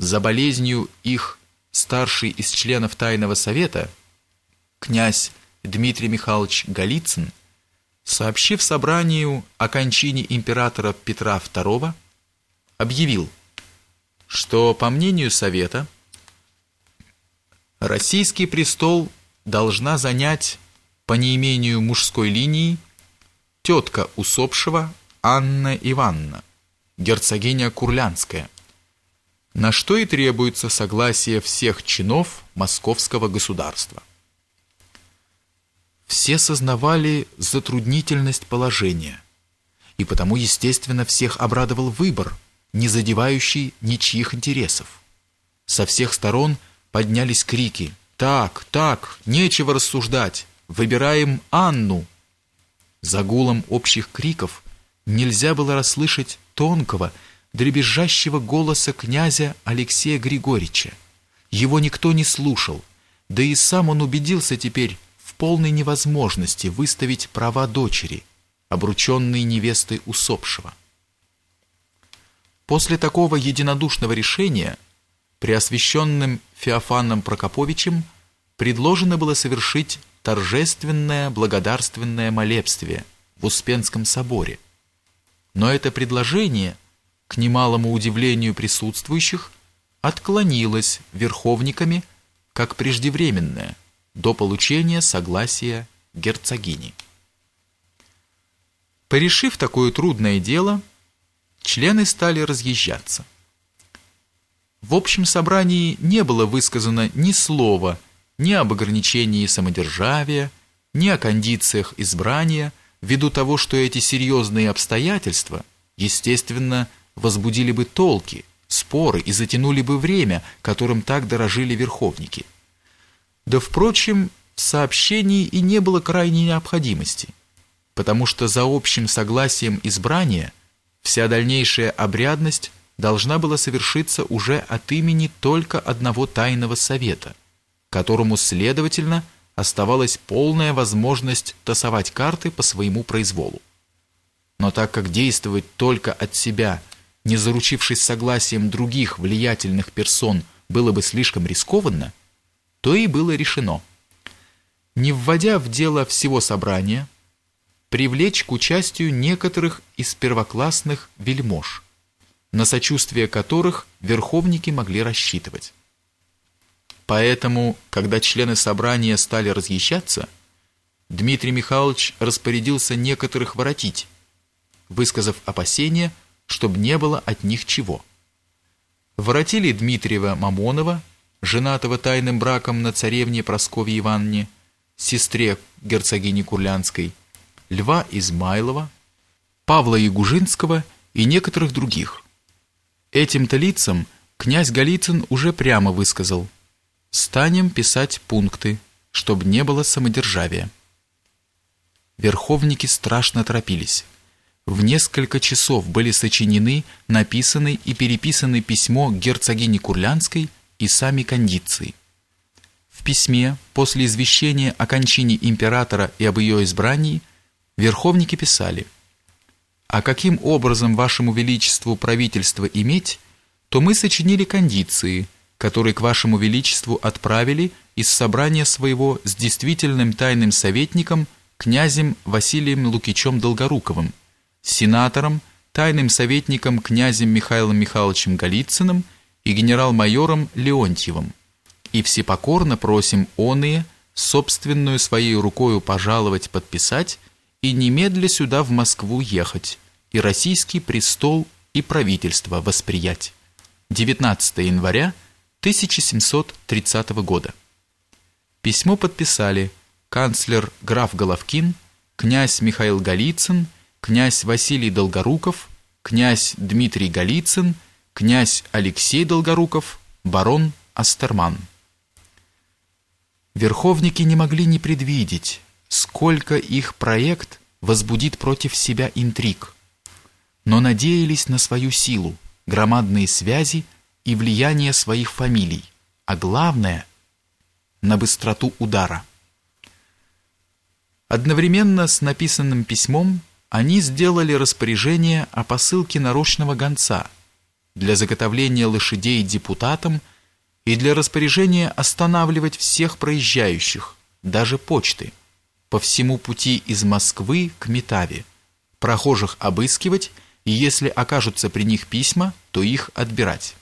за болезнью их старший из членов Тайного Совета, князь Дмитрий Михайлович Голицын, сообщив собранию о кончине императора Петра II, объявил, что, по мнению Совета, российский престол должна занять по неимению мужской линии тетка усопшего Анна Ивановна, герцогиня Курлянская, на что и требуется согласие всех чинов московского государства. Все сознавали затруднительность положения, и потому, естественно, всех обрадовал выбор, не задевающий ничьих интересов. Со всех сторон поднялись крики «Так, так, нечего рассуждать, выбираем Анну!» За гулом общих криков нельзя было расслышать тонкого, дребезжащего голоса князя Алексея Григорьевича. Его никто не слушал, да и сам он убедился теперь в полной невозможности выставить права дочери, обрученной невестой усопшего. После такого единодушного решения преосвященным Феофаном Прокоповичем предложено было совершить торжественное благодарственное молебствие в Успенском соборе. Но это предложение – к немалому удивлению присутствующих, отклонилось верховниками как преждевременное до получения согласия герцогини. Порешив такое трудное дело, члены стали разъезжаться. В общем собрании не было высказано ни слова ни об ограничении самодержавия, ни о кондициях избрания, ввиду того, что эти серьезные обстоятельства, естественно, возбудили бы толки, споры и затянули бы время, которым так дорожили верховники. Да, впрочем, в сообщении и не было крайней необходимости, потому что за общим согласием избрания вся дальнейшая обрядность должна была совершиться уже от имени только одного тайного совета, которому, следовательно, оставалась полная возможность тасовать карты по своему произволу. Но так как действовать только от себя – не заручившись согласием других влиятельных персон, было бы слишком рискованно, то и было решено, не вводя в дело всего собрания, привлечь к участию некоторых из первоклассных вельмож, на сочувствие которых верховники могли рассчитывать. Поэтому, когда члены собрания стали разъезжаться, Дмитрий Михайлович распорядился некоторых воротить, высказав опасения, чтобы не было от них чего. Воротили Дмитриева Мамонова, женатого тайным браком на царевне Прасковье Ивановне, сестре герцогини Курлянской, Льва Измайлова, Павла Ягужинского и некоторых других. Этим-то лицам князь Голицын уже прямо высказал «Станем писать пункты, чтобы не было самодержавия». Верховники страшно торопились в несколько часов были сочинены, написаны и переписаны письмо герцогине Курлянской и сами кондиции. В письме, после извещения о кончине императора и об ее избрании, верховники писали «А каким образом вашему величеству правительство иметь, то мы сочинили кондиции, которые к вашему величеству отправили из собрания своего с действительным тайным советником князем Василием Лукичем Долгоруковым, сенатором, тайным советником князем Михаилом Михайловичем Голицыным и генерал-майором Леонтьевым. И всепокорно просим оные собственную своей рукою пожаловать подписать и немедля сюда в Москву ехать и российский престол и правительство восприять. 19 января 1730 года. Письмо подписали канцлер граф Головкин, князь Михаил Голицын князь Василий Долгоруков, князь Дмитрий Голицын, князь Алексей Долгоруков, барон Астерман. Верховники не могли не предвидеть, сколько их проект возбудит против себя интриг, но надеялись на свою силу, громадные связи и влияние своих фамилий, а главное – на быстроту удара. Одновременно с написанным письмом они сделали распоряжение о посылке нарочного гонца для заготовления лошадей депутатам и для распоряжения останавливать всех проезжающих, даже почты, по всему пути из Москвы к Метаве, прохожих обыскивать и если окажутся при них письма, то их отбирать.